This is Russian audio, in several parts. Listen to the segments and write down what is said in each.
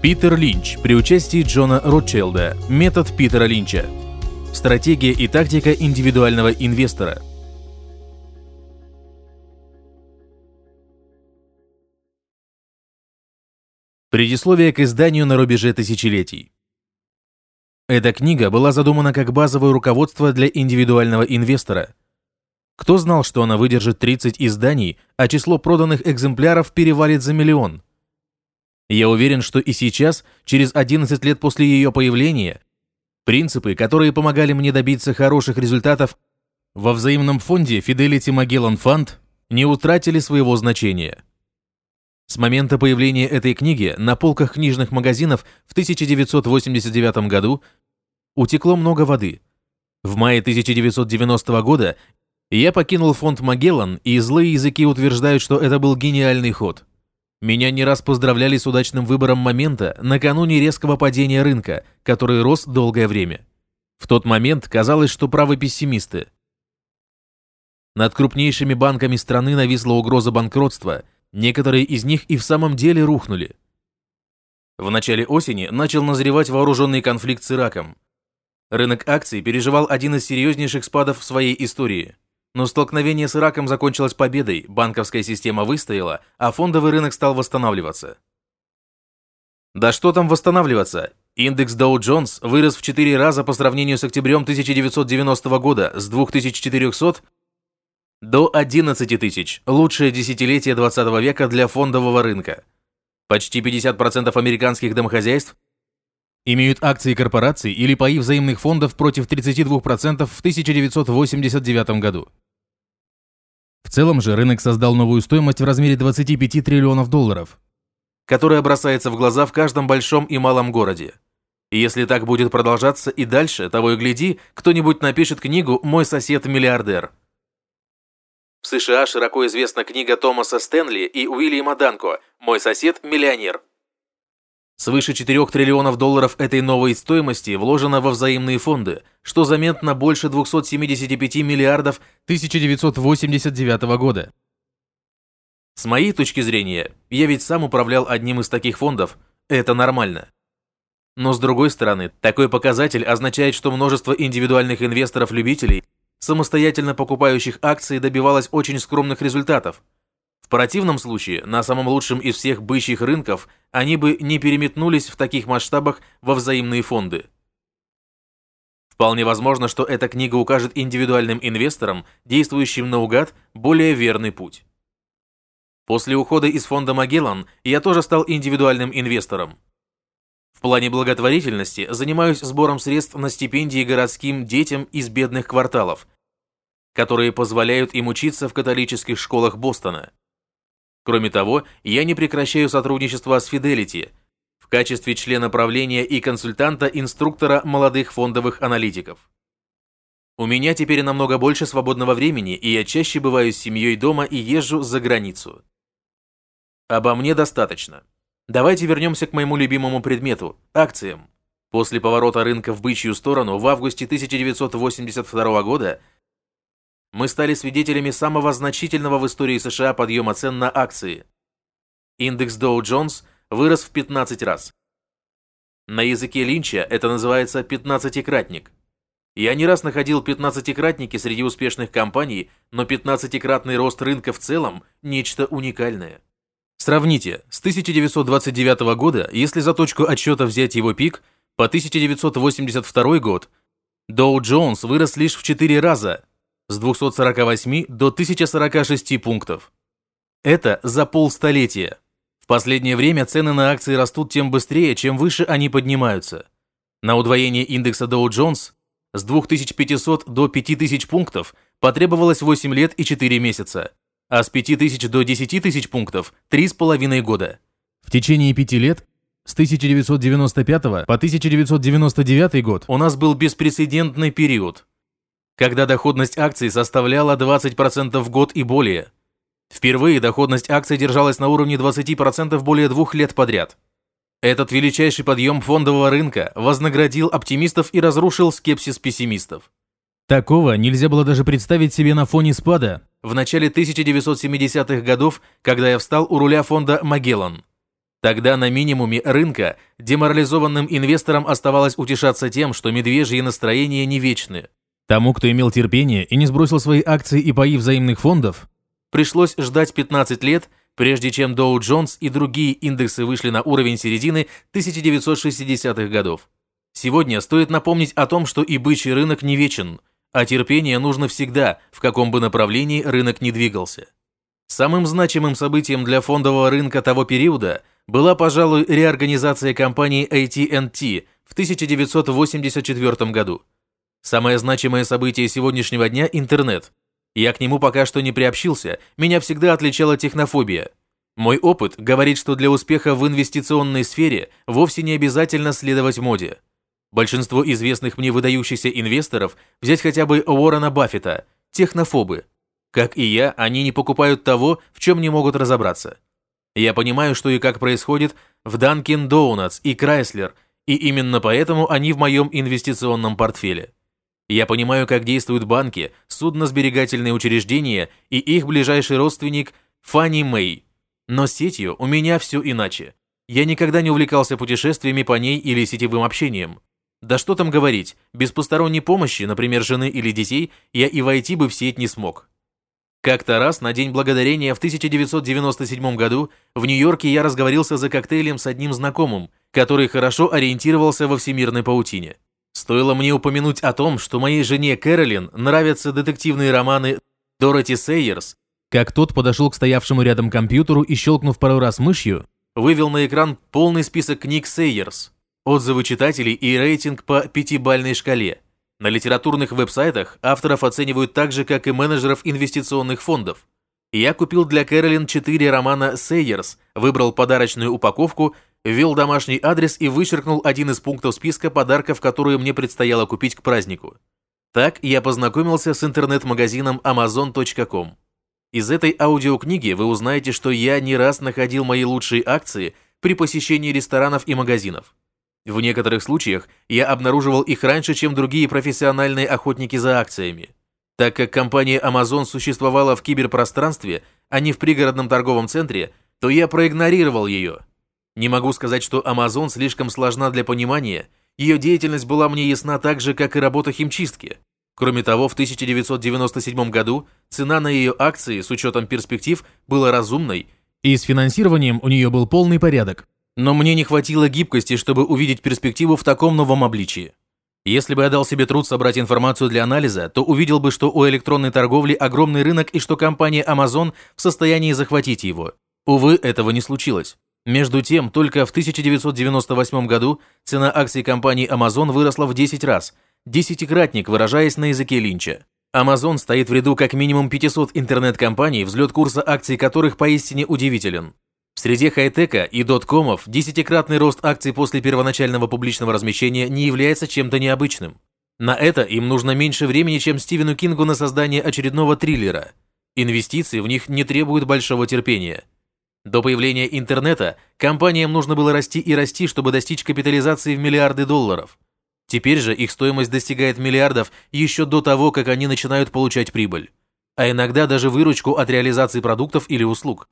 Питер Линч при участии Джона Ротчелда. Метод Питера Линча. Стратегия и тактика индивидуального инвестора. Предисловие к изданию на рубеже тысячелетий. Эта книга была задумана как базовое руководство для индивидуального инвестора. Кто знал, что она выдержит 30 изданий, а число проданных экземпляров перевалит за миллион? Я уверен, что и сейчас, через 11 лет после ее появления, принципы, которые помогали мне добиться хороших результатов во взаимном фонде Fidelity Magellan Fund, не утратили своего значения. С момента появления этой книги на полках книжных магазинов в 1989 году утекло много воды. В мае 1990 года я покинул фонд Магеллан, и злые языки утверждают, что это был гениальный ход. Меня не раз поздравляли с удачным выбором момента накануне резкого падения рынка, который рос долгое время. В тот момент казалось, что правы пессимисты. Над крупнейшими банками страны нависла угроза банкротства – Некоторые из них и в самом деле рухнули. В начале осени начал назревать вооруженный конфликт с Ираком. Рынок акций переживал один из серьезнейших спадов в своей истории. Но столкновение с Ираком закончилось победой, банковская система выстояла, а фондовый рынок стал восстанавливаться. Да что там восстанавливаться? Индекс Dow Jones вырос в 4 раза по сравнению с октябрем 1990 года с 2400 до 11 тысяч – лучшее десятилетие 20 века для фондового рынка. Почти 50% американских домохозяйств имеют акции корпораций или паи взаимных фондов против 32% в 1989 году. В целом же рынок создал новую стоимость в размере 25 триллионов долларов, которая бросается в глаза в каждом большом и малом городе. И если так будет продолжаться и дальше, того и гляди, кто-нибудь напишет книгу «Мой сосед-миллиардер». В США широко известна книга Томаса Стэнли и Уильяма Данко «Мой сосед – миллионер». Свыше 4 триллионов долларов этой новой стоимости вложено во взаимные фонды, что заметно больше 275 миллиардов 1989 года. С моей точки зрения, я ведь сам управлял одним из таких фондов, это нормально. Но с другой стороны, такой показатель означает, что множество индивидуальных инвесторов-любителей – самостоятельно покупающих акции добивалось очень скромных результатов. В противном случае, на самом лучшем из всех бычьих рынков, они бы не переметнулись в таких масштабах во взаимные фонды. Вполне возможно, что эта книга укажет индивидуальным инвесторам, действующим наугад, более верный путь. После ухода из фонда Магеллан я тоже стал индивидуальным инвестором. В плане благотворительности занимаюсь сбором средств на стипендии городским детям из бедных кварталов, которые позволяют им учиться в католических школах Бостона. Кроме того, я не прекращаю сотрудничество с Fidelity в качестве члена правления и консультанта-инструктора молодых фондовых аналитиков. У меня теперь намного больше свободного времени, и я чаще бываю с семьей дома и езжу за границу. Обо мне достаточно. Давайте вернемся к моему любимому предмету – акциям. После поворота рынка в бычью сторону в августе 1982 года мы стали свидетелями самого значительного в истории США подъема цен на акции. Индекс Dow Jones вырос в 15 раз. На языке Линча это называется «пятнадцатикратник». Я не раз находил пятнадцатикратники среди успешных компаний, но пятнадцатикратный рост рынка в целом – нечто уникальное. Сравните, с 1929 года, если за точку отсчета взять его пик, по 1982 год, Dow Jones вырос лишь в 4 раза, с 248 до 1046 пунктов. Это за полстолетия. В последнее время цены на акции растут тем быстрее, чем выше они поднимаются. На удвоение индекса Dow Jones с 2500 до 5000 пунктов потребовалось 8 лет и 4 месяца а с 5000 до 10 тысяч пунктов – 3,5 года. В течение пяти лет с 1995 по 1999 год у нас был беспрецедентный период, когда доходность акций составляла 20% в год и более. Впервые доходность акций держалась на уровне 20% более двух лет подряд. Этот величайший подъем фондового рынка вознаградил оптимистов и разрушил скепсис пессимистов. Такого нельзя было даже представить себе на фоне спада в начале 1970-х годов, когда я встал у руля фонда «Магеллан». Тогда на минимуме рынка деморализованным инвесторам оставалось утешаться тем, что медвежьи настроения не вечны. Тому, кто имел терпение и не сбросил свои акции и паи взаимных фондов, пришлось ждать 15 лет, прежде чем Dow Jones и другие индексы вышли на уровень середины 1960-х годов. Сегодня стоит напомнить о том, что и бычий рынок не вечен, а терпение нужно всегда, в каком бы направлении рынок не двигался. Самым значимым событием для фондового рынка того периода была, пожалуй, реорганизация компании AT&T в 1984 году. Самое значимое событие сегодняшнего дня – интернет. Я к нему пока что не приобщился, меня всегда отличала технофобия. Мой опыт говорит, что для успеха в инвестиционной сфере вовсе не обязательно следовать моде. Большинство известных мне выдающихся инвесторов, взять хотя бы Уоррена Баффета, технофобы. Как и я, они не покупают того, в чем не могут разобраться. Я понимаю, что и как происходит в Dunkin' Donuts и Chrysler, и именно поэтому они в моем инвестиционном портфеле. Я понимаю, как действуют банки, судно-сберегательные учреждения и их ближайший родственник Фанни Мэй. Но с сетью у меня все иначе. Я никогда не увлекался путешествиями по ней или сетевым общением. Да что там говорить, без посторонней помощи, например, жены или детей, я и войти бы в сеть не смог. Как-то раз на День Благодарения в 1997 году в Нью-Йорке я разговорился за коктейлем с одним знакомым, который хорошо ориентировался во всемирной паутине. Стоило мне упомянуть о том, что моей жене Кэролин нравятся детективные романы Дороти Сейерс, как тот подошел к стоявшему рядом компьютеру и, щелкнув пару раз мышью, вывел на экран полный список книг Сейерс, отзывы читателей и рейтинг по пятибальной шкале. На литературных веб-сайтах авторов оценивают так же, как и менеджеров инвестиционных фондов. Я купил для Кэролин четыре романа Сейерс, выбрал подарочную упаковку, ввел домашний адрес и вычеркнул один из пунктов списка подарков, которые мне предстояло купить к празднику. Так я познакомился с интернет-магазином amazon.com. Из этой аудиокниги вы узнаете, что я не раз находил мои лучшие акции при посещении ресторанов и магазинов. В некоторых случаях я обнаруживал их раньше, чем другие профессиональные охотники за акциями. Так как компания Amazon существовала в киберпространстве, а не в пригородном торговом центре, то я проигнорировал ее. Не могу сказать, что Amazon слишком сложна для понимания, ее деятельность была мне ясна так же, как и работа химчистки. Кроме того, в 1997 году цена на ее акции с учетом перспектив была разумной, и с финансированием у нее был полный порядок. Но мне не хватило гибкости, чтобы увидеть перспективу в таком новом обличии. Если бы я дал себе труд собрать информацию для анализа, то увидел бы, что у электронной торговли огромный рынок и что компания Amazon в состоянии захватить его. Увы, этого не случилось. Между тем, только в 1998 году цена акций компании Amazon выросла в 10 раз, десятикратник, выражаясь на языке Линча. Amazon стоит в ряду как минимум 500 интернет-компаний, взлет курса акций которых поистине удивителен. В среде хай-тека и доткомов десятикратный рост акций после первоначального публичного размещения не является чем-то необычным. На это им нужно меньше времени, чем Стивену Кингу на создание очередного триллера. Инвестиции в них не требуют большого терпения. До появления интернета компаниям нужно было расти и расти, чтобы достичь капитализации в миллиарды долларов. Теперь же их стоимость достигает миллиардов еще до того, как они начинают получать прибыль. А иногда даже выручку от реализации продуктов или услуг.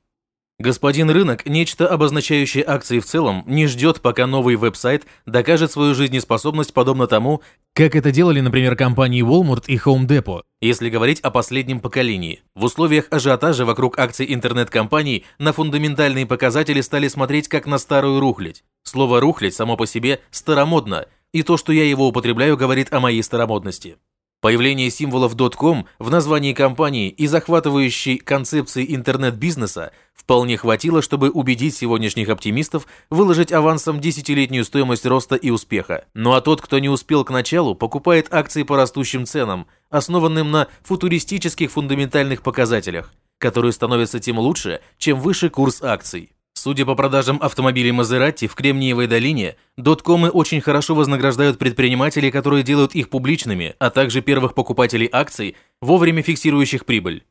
Господин рынок, нечто обозначающее акции в целом, не ждет, пока новый веб-сайт докажет свою жизнеспособность подобно тому, как это делали, например, компании Walmart и Home Depot. Если говорить о последнем поколении, в условиях ажиотажа вокруг акций интернет-компаний на фундаментальные показатели стали смотреть как на старую рухлядь. Слово «рухлядь» само по себе старомодно, и то, что я его употребляю, говорит о моей старомодности. Появление символов .com в названии компании и захватывающей концепции интернет-бизнеса вполне хватило, чтобы убедить сегодняшних оптимистов выложить авансом десятилетнюю стоимость роста и успеха. Ну а тот, кто не успел к началу, покупает акции по растущим ценам, основанным на футуристических фундаментальных показателях, которые становятся тем лучше, чем выше курс акций. Судя по продажам автомобилей Мазератти в Кремниевой долине, доткомы очень хорошо вознаграждают предпринимателей, которые делают их публичными, а также первых покупателей акций, вовремя фиксирующих прибыль.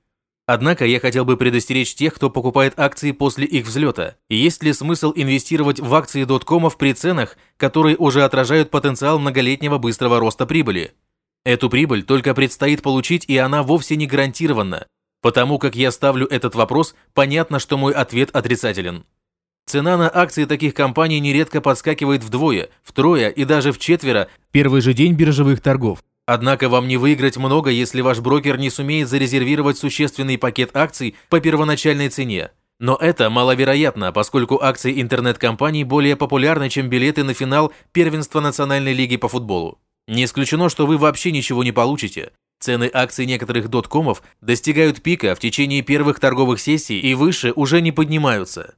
Однако я хотел бы предостеречь тех, кто покупает акции после их взлета. Есть ли смысл инвестировать в акции доткомов при ценах, которые уже отражают потенциал многолетнего быстрого роста прибыли? Эту прибыль только предстоит получить, и она вовсе не гарантирована. Потому как я ставлю этот вопрос, понятно, что мой ответ отрицателен. Цена на акции таких компаний нередко подскакивает вдвое, втрое и даже в четверо первый же день биржевых торгов. Однако вам не выиграть много, если ваш брокер не сумеет зарезервировать существенный пакет акций по первоначальной цене. Но это маловероятно, поскольку акции интернет-компаний более популярны, чем билеты на финал первенства Национальной лиги по футболу. Не исключено, что вы вообще ничего не получите. Цены акций некоторых доткомов достигают пика в течение первых торговых сессий и выше уже не поднимаются.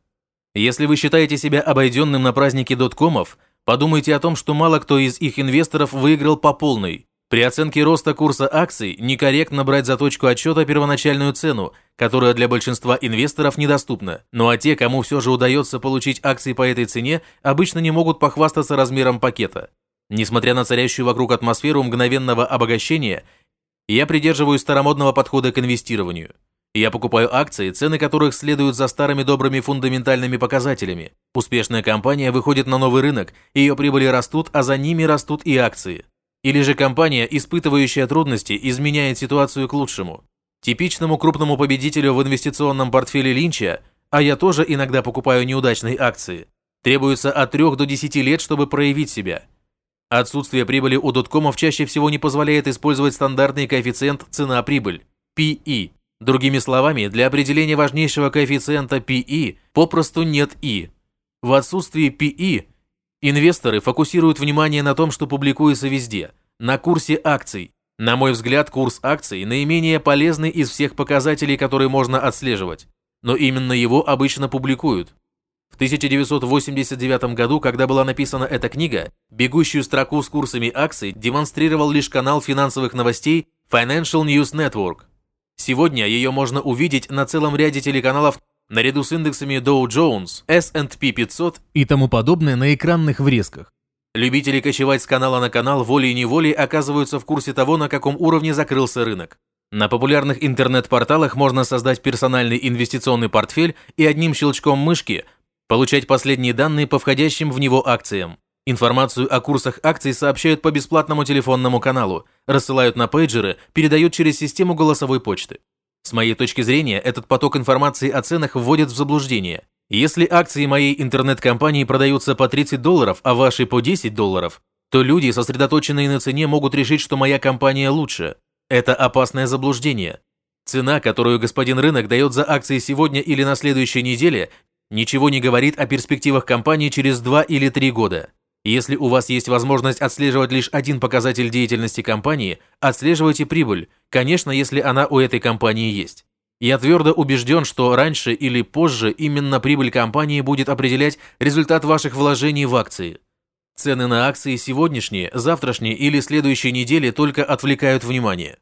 Если вы считаете себя обойденным на празднике доткомов, подумайте о том, что мало кто из их инвесторов выиграл по полной. При оценке роста курса акций некорректно брать за точку отсчета первоначальную цену, которая для большинства инвесторов недоступна. Ну а те, кому все же удается получить акции по этой цене, обычно не могут похвастаться размером пакета. Несмотря на царящую вокруг атмосферу мгновенного обогащения, я придерживаюсь старомодного подхода к инвестированию – я покупаю акции, цены которых следуют за старыми добрыми фундаментальными показателями. Успешная компания выходит на новый рынок, ее прибыли растут, а за ними растут и акции. Или же компания, испытывающая трудности, изменяет ситуацию к лучшему. Типичному крупному победителю в инвестиционном портфеле Линча, а я тоже иногда покупаю неудачные акции, требуется от 3 до 10 лет, чтобы проявить себя. Отсутствие прибыли у доткомов чаще всего не позволяет использовать стандартный коэффициент цена-прибыль – PE Другими словами, для определения важнейшего коэффициента PE попросту нет I. В отсутствии PE инвесторы фокусируют внимание на том, что публикуется везде, на курсе акций. На мой взгляд, курс акций наименее полезный из всех показателей, которые можно отслеживать. Но именно его обычно публикуют. В 1989 году, когда была написана эта книга, бегущую строку с курсами акций демонстрировал лишь канал финансовых новостей Financial News Network. Сегодня ее можно увидеть на целом ряде телеканалов наряду с индексами Dow Jones, S&P 500 и тому подобное на экранных врезках. Любители кочевать с канала на канал волей-неволей оказываются в курсе того, на каком уровне закрылся рынок. На популярных интернет-порталах можно создать персональный инвестиционный портфель и одним щелчком мышки получать последние данные по входящим в него акциям. Информацию о курсах акций сообщают по бесплатному телефонному каналу, рассылают на пейджеры, передают через систему голосовой почты. С моей точки зрения, этот поток информации о ценах вводит в заблуждение. Если акции моей интернет-компании продаются по 30 долларов, а ваши по 10 долларов, то люди, сосредоточенные на цене, могут решить, что моя компания лучше. Это опасное заблуждение. Цена, которую господин рынок дает за акции сегодня или на следующей неделе, ничего не говорит о перспективах компании через 2 или 3 года. Если у вас есть возможность отслеживать лишь один показатель деятельности компании, отслеживайте прибыль, конечно, если она у этой компании есть. Я твердо убежден, что раньше или позже именно прибыль компании будет определять результат ваших вложений в акции. Цены на акции сегодняшние, завтрашние или следующей недели только отвлекают внимание.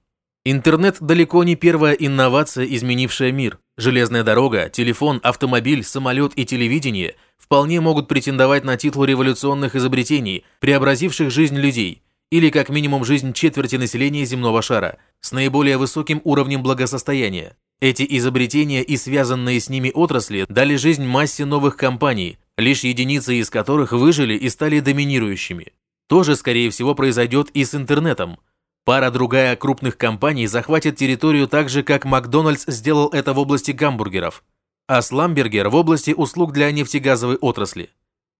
Интернет далеко не первая инновация, изменившая мир. Железная дорога, телефон, автомобиль, самолет и телевидение вполне могут претендовать на титул революционных изобретений, преобразивших жизнь людей, или как минимум жизнь четверти населения земного шара, с наиболее высоким уровнем благосостояния. Эти изобретения и связанные с ними отрасли дали жизнь массе новых компаний, лишь единицы из которых выжили и стали доминирующими. То же, скорее всего, произойдет и с интернетом – Пара-другая крупных компаний захватит территорию так же, как Макдональдс сделал это в области гамбургеров, а Сламбергер в области услуг для нефтегазовой отрасли.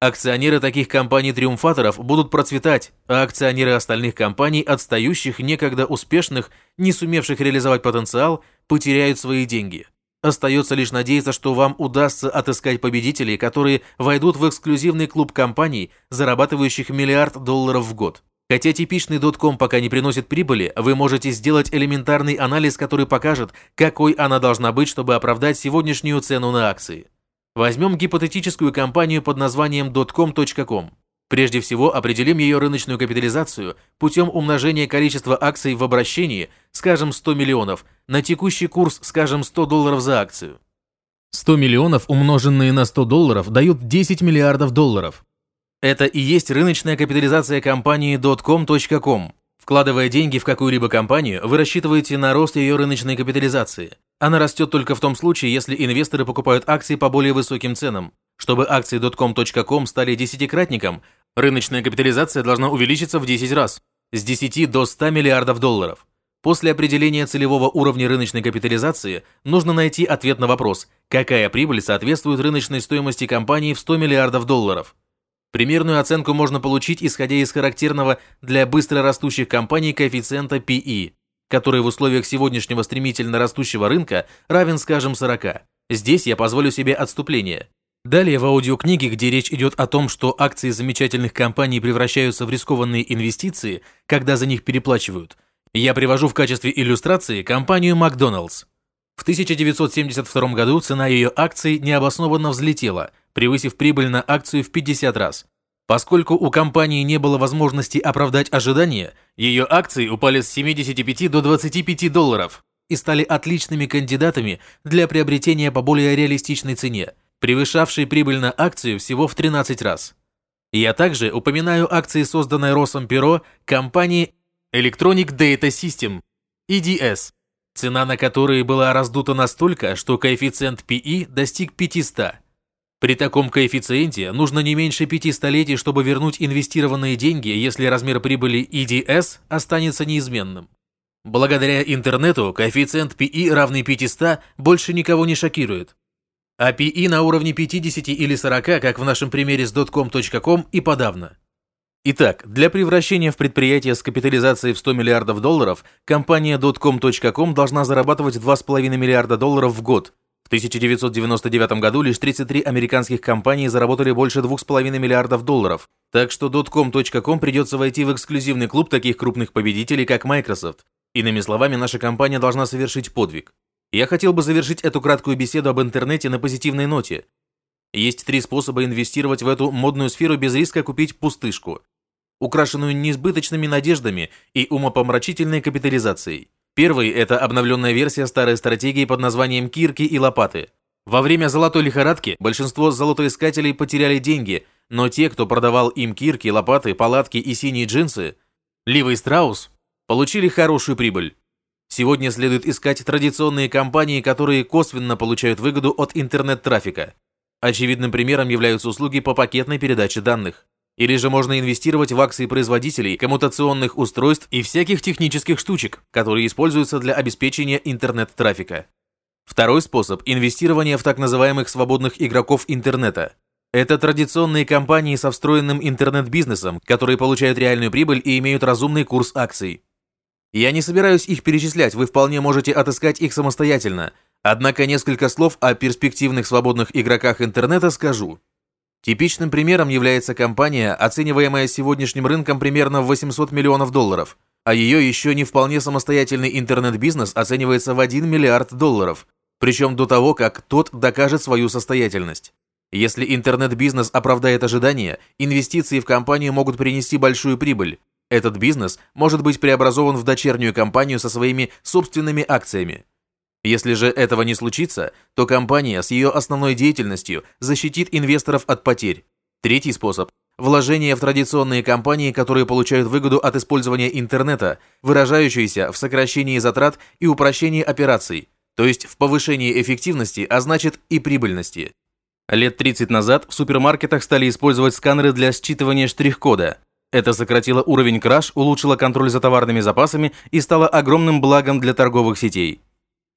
Акционеры таких компаний-триумфаторов будут процветать, а акционеры остальных компаний, отстающих, некогда успешных, не сумевших реализовать потенциал, потеряют свои деньги. Остается лишь надеяться, что вам удастся отыскать победителей, которые войдут в эксклюзивный клуб компаний, зарабатывающих миллиард долларов в год. Хотя типичный дотком пока не приносит прибыли, вы можете сделать элементарный анализ, который покажет, какой она должна быть, чтобы оправдать сегодняшнюю цену на акции. Возьмем гипотетическую компанию под названием dotcom.com. Прежде всего, определим ее рыночную капитализацию путем умножения количества акций в обращении, скажем, 100 миллионов, на текущий курс, скажем, 100 долларов за акцию. 100 миллионов, умноженные на 100 долларов, дают 10 миллиардов долларов. Это и есть рыночная капитализация компании .com.com. Вкладывая деньги в какую-либо компанию, вы рассчитываете на рост ее рыночной капитализации. Она растет только в том случае, если инвесторы покупают акции по более высоким ценам. Чтобы акции .com.com стали десятикратником, рыночная капитализация должна увеличиться в 10 раз, с 10 до 100 миллиардов долларов. После определения целевого уровня рыночной капитализации нужно найти ответ на вопрос, какая прибыль соответствует рыночной стоимости компании в 100 миллиардов долларов. Примерную оценку можно получить, исходя из характерного для быстро растущих компаний коэффициента PE, который в условиях сегодняшнего стремительно растущего рынка равен, скажем, 40. Здесь я позволю себе отступление. Далее в аудиокниге, где речь идет о том, что акции замечательных компаний превращаются в рискованные инвестиции, когда за них переплачивают – я привожу в качестве иллюстрации компанию Макдоналдс. В 1972 году цена ее акций необоснованно взлетела, превысив прибыль на акцию в 50 раз. Поскольку у компании не было возможности оправдать ожидания, ее акции упали с 75 до 25 долларов и стали отличными кандидатами для приобретения по более реалистичной цене, превышавшей прибыль на акцию всего в 13 раз. Я также упоминаю акции, созданной Росом Перо, компании Electronic Data System, EDS, цена на которые была раздута настолько, что коэффициент PE достиг 500. При таком коэффициенте нужно не меньше пяти столетий, чтобы вернуть инвестированные деньги, если размер прибыли EDS останется неизменным. Благодаря интернету коэффициент PE равный 500 больше никого не шокирует. А PE на уровне 50 или 40, как в нашем примере с dotcom.com и подавно. Итак, для превращения в предприятие с капитализацией в 100 миллиардов долларов компания dotcom.com должна зарабатывать 2,5 миллиарда долларов в год. В 1999 году лишь 33 американских компании заработали больше 2,5 миллиардов долларов. Так что dotcom.com придется войти в эксклюзивный клуб таких крупных победителей, как Microsoft. Иными словами, наша компания должна совершить подвиг. Я хотел бы завершить эту краткую беседу об интернете на позитивной ноте. Есть три способа инвестировать в эту модную сферу без риска купить пустышку украшенную несбыточными надеждами и умопомрачительной капитализацией. Первый – это обновленная версия старой стратегии под названием «Кирки и лопаты». Во время золотой лихорадки большинство золотоискателей потеряли деньги, но те, кто продавал им кирки, лопаты, палатки и синие джинсы, Лива Страус, получили хорошую прибыль. Сегодня следует искать традиционные компании, которые косвенно получают выгоду от интернет-трафика. Очевидным примером являются услуги по пакетной передаче данных. Или же можно инвестировать в акции производителей, коммутационных устройств и всяких технических штучек, которые используются для обеспечения интернет-трафика. Второй способ – инвестирование в так называемых свободных игроков интернета. Это традиционные компании со встроенным интернет-бизнесом, которые получают реальную прибыль и имеют разумный курс акций. Я не собираюсь их перечислять, вы вполне можете отыскать их самостоятельно. Однако несколько слов о перспективных свободных игроках интернета скажу. Типичным примером является компания, оцениваемая сегодняшним рынком примерно в 800 миллионов долларов, а ее еще не вполне самостоятельный интернет-бизнес оценивается в 1 миллиард долларов, причем до того, как тот докажет свою состоятельность. Если интернет-бизнес оправдает ожидания, инвестиции в компанию могут принести большую прибыль. Этот бизнес может быть преобразован в дочернюю компанию со своими собственными акциями. Если же этого не случится, то компания с ее основной деятельностью защитит инвесторов от потерь. Третий способ – вложение в традиционные компании, которые получают выгоду от использования интернета, выражающиеся в сокращении затрат и упрощении операций, то есть в повышении эффективности, а значит и прибыльности. Лет 30 назад в супермаркетах стали использовать сканеры для считывания штрих-кода. Это сократило уровень краж, улучшило контроль за товарными запасами и стало огромным благом для торговых сетей.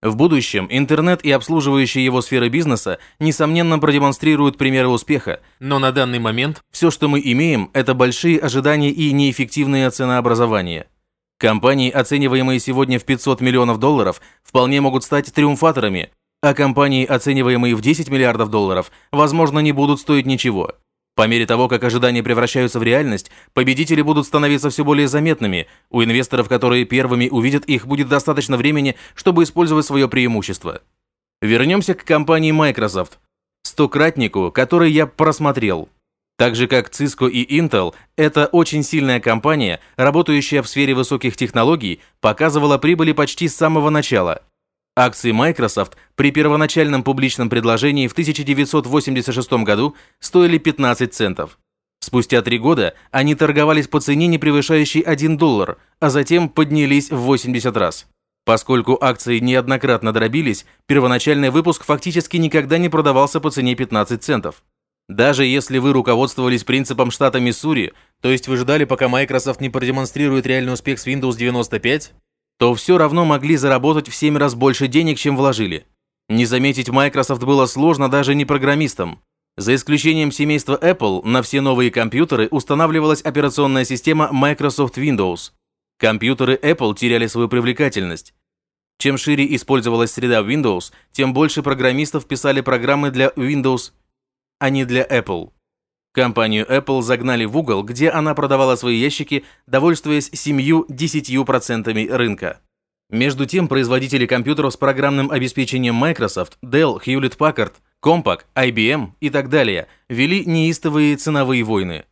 В будущем интернет и обслуживающие его сферы бизнеса, несомненно, продемонстрируют примеры успеха, но на данный момент все, что мы имеем, это большие ожидания и неэффективное ценообразование. Компании, оцениваемые сегодня в 500 миллионов долларов, вполне могут стать триумфаторами, а компании, оцениваемые в 10 миллиардов долларов, возможно, не будут стоить ничего. По мере того, как ожидания превращаются в реальность, победители будут становиться все более заметными. У инвесторов, которые первыми увидят их, будет достаточно времени, чтобы использовать свое преимущество. Вернемся к компании Microsoft. Стократнику, который я просмотрел. Так же как Cisco и Intel, это очень сильная компания, работающая в сфере высоких технологий, показывала прибыли почти с самого начала – Акции Microsoft при первоначальном публичном предложении в 1986 году стоили 15 центов. Спустя три года они торговались по цене, не превышающей 1 доллар, а затем поднялись в 80 раз. Поскольку акции неоднократно дробились, первоначальный выпуск фактически никогда не продавался по цене 15 центов. Даже если вы руководствовались принципом штата Миссури, то есть вы ждали, пока Microsoft не продемонстрирует реальный успех с Windows 95, то все равно могли заработать в 7 раз больше денег, чем вложили. Не заметить Microsoft было сложно даже не программистам. За исключением семейства Apple, на все новые компьютеры устанавливалась операционная система Microsoft Windows. Компьютеры Apple теряли свою привлекательность. Чем шире использовалась среда Windows, тем больше программистов писали программы для Windows, а не для Apple. Компанию Apple загнали в угол, где она продавала свои ящики, довольствуясь 7-10% рынка. Между тем, производители компьютеров с программным обеспечением Microsoft, Dell, Hewlett-Packard, Compaq, IBM и так далее вели неистовые ценовые войны.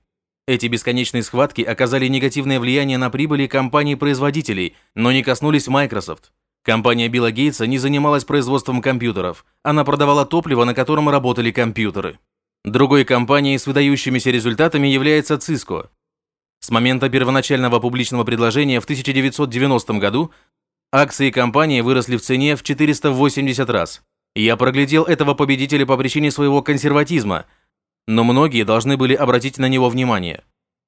Эти бесконечные схватки оказали негативное влияние на прибыли компаний-производителей, но не коснулись Microsoft. Компания Билла Гейтса не занималась производством компьютеров, она продавала топливо, на котором работали компьютеры. Другой компанией с выдающимися результатами является Cisco. С момента первоначального публичного предложения в 1990 году акции компании выросли в цене в 480 раз. Я проглядел этого победителя по причине своего консерватизма, но многие должны были обратить на него внимание.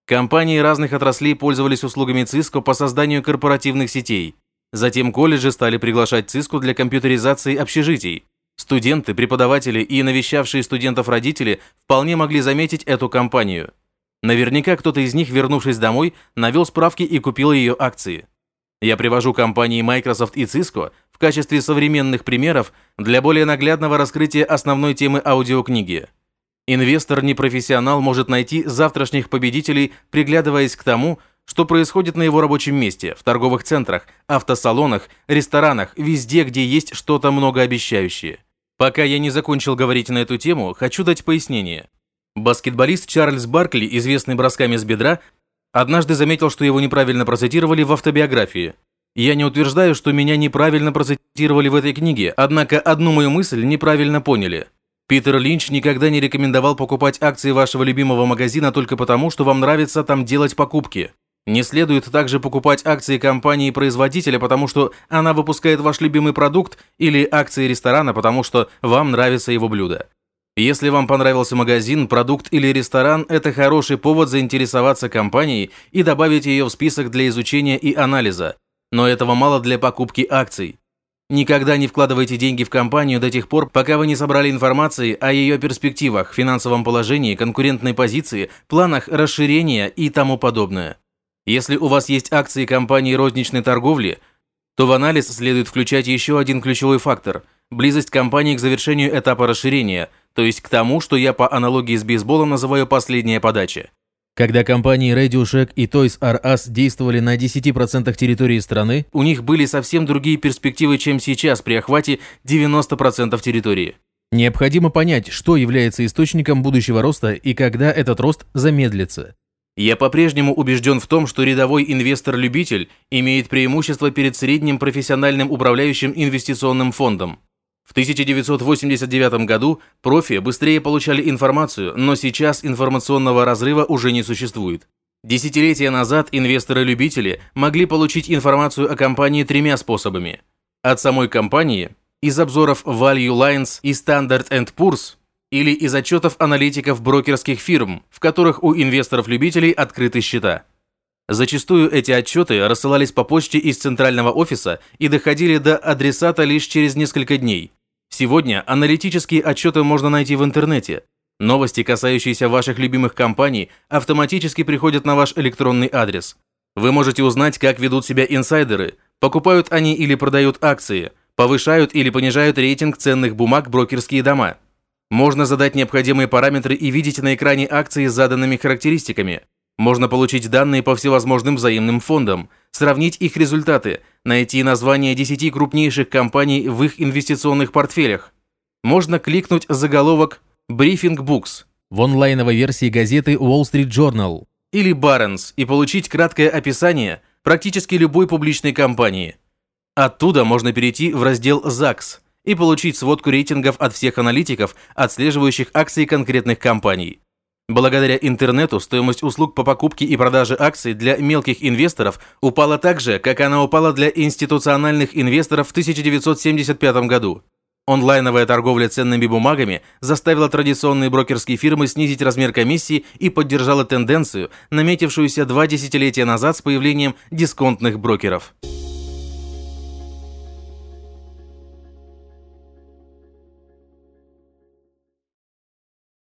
Компании разных отраслей пользовались услугами Cisco по созданию корпоративных сетей. Затем колледжи стали приглашать Cisco для компьютеризации общежитий. Студенты, преподаватели и навещавшие студентов родители вполне могли заметить эту компанию. Наверняка кто-то из них, вернувшись домой, навел справки и купил ее акции. Я привожу компании Microsoft и Cisco в качестве современных примеров для более наглядного раскрытия основной темы аудиокниги. Инвестор-непрофессионал может найти завтрашних победителей, приглядываясь к тому, что происходит на его рабочем месте, в торговых центрах, автосалонах, ресторанах, везде, где есть что-то многообещающее. Пока я не закончил говорить на эту тему, хочу дать пояснение. Баскетболист Чарльз Баркли, известный бросками с бедра, однажды заметил, что его неправильно процитировали в автобиографии. Я не утверждаю, что меня неправильно процитировали в этой книге, однако одну мою мысль неправильно поняли. Питер Линч никогда не рекомендовал покупать акции вашего любимого магазина только потому, что вам нравится там делать покупки. Не следует также покупать акции компании-производителя, потому что она выпускает ваш любимый продукт, или акции ресторана, потому что вам нравится его блюдо. Если вам понравился магазин, продукт или ресторан, это хороший повод заинтересоваться компанией и добавить ее в список для изучения и анализа. Но этого мало для покупки акций. Никогда не вкладывайте деньги в компанию до тех пор, пока вы не собрали информации о ее перспективах, финансовом положении, конкурентной позиции, планах расширения и тому подобное. Если у вас есть акции компании розничной торговли, то в анализ следует включать еще один ключевой фактор – близость компании к завершению этапа расширения, то есть к тому, что я по аналогии с бейсболом называю последняя подача. Когда компании Radio Shack и Toys R Us действовали на 10% территории страны, у них были совсем другие перспективы, чем сейчас при охвате 90% территории. Необходимо понять, что является источником будущего роста и когда этот рост замедлится. Я по-прежнему убежден в том, что рядовой инвестор-любитель имеет преимущество перед средним профессиональным управляющим инвестиционным фондом. В 1989 году профи быстрее получали информацию, но сейчас информационного разрыва уже не существует. Десятилетия назад инвесторы-любители могли получить информацию о компании тремя способами. От самой компании, из обзоров Value Lines и Standard Poor's, или из отчетов аналитиков брокерских фирм, в которых у инвесторов-любителей открыты счета. Зачастую эти отчеты рассылались по почте из центрального офиса и доходили до адресата лишь через несколько дней. Сегодня аналитические отчеты можно найти в интернете. Новости, касающиеся ваших любимых компаний, автоматически приходят на ваш электронный адрес. Вы можете узнать, как ведут себя инсайдеры, покупают они или продают акции, повышают или понижают рейтинг ценных бумаг брокерские дома. Можно задать необходимые параметры и видеть на экране акции с заданными характеристиками. Можно получить данные по всевозможным взаимным фондам, сравнить их результаты, найти названия 10 крупнейших компаний в их инвестиционных портфелях. Можно кликнуть заголовок «Briefing Books» в онлайновой версии газеты Wall Street Journal или Barron's и получить краткое описание практически любой публичной компании. Оттуда можно перейти в раздел «ЗАГС», и получить сводку рейтингов от всех аналитиков, отслеживающих акции конкретных компаний. Благодаря интернету стоимость услуг по покупке и продаже акций для мелких инвесторов упала так же, как она упала для институциональных инвесторов в 1975 году. Онлайновая торговля ценными бумагами заставила традиционные брокерские фирмы снизить размер комиссии и поддержала тенденцию, наметившуюся два десятилетия назад с появлением дисконтных брокеров.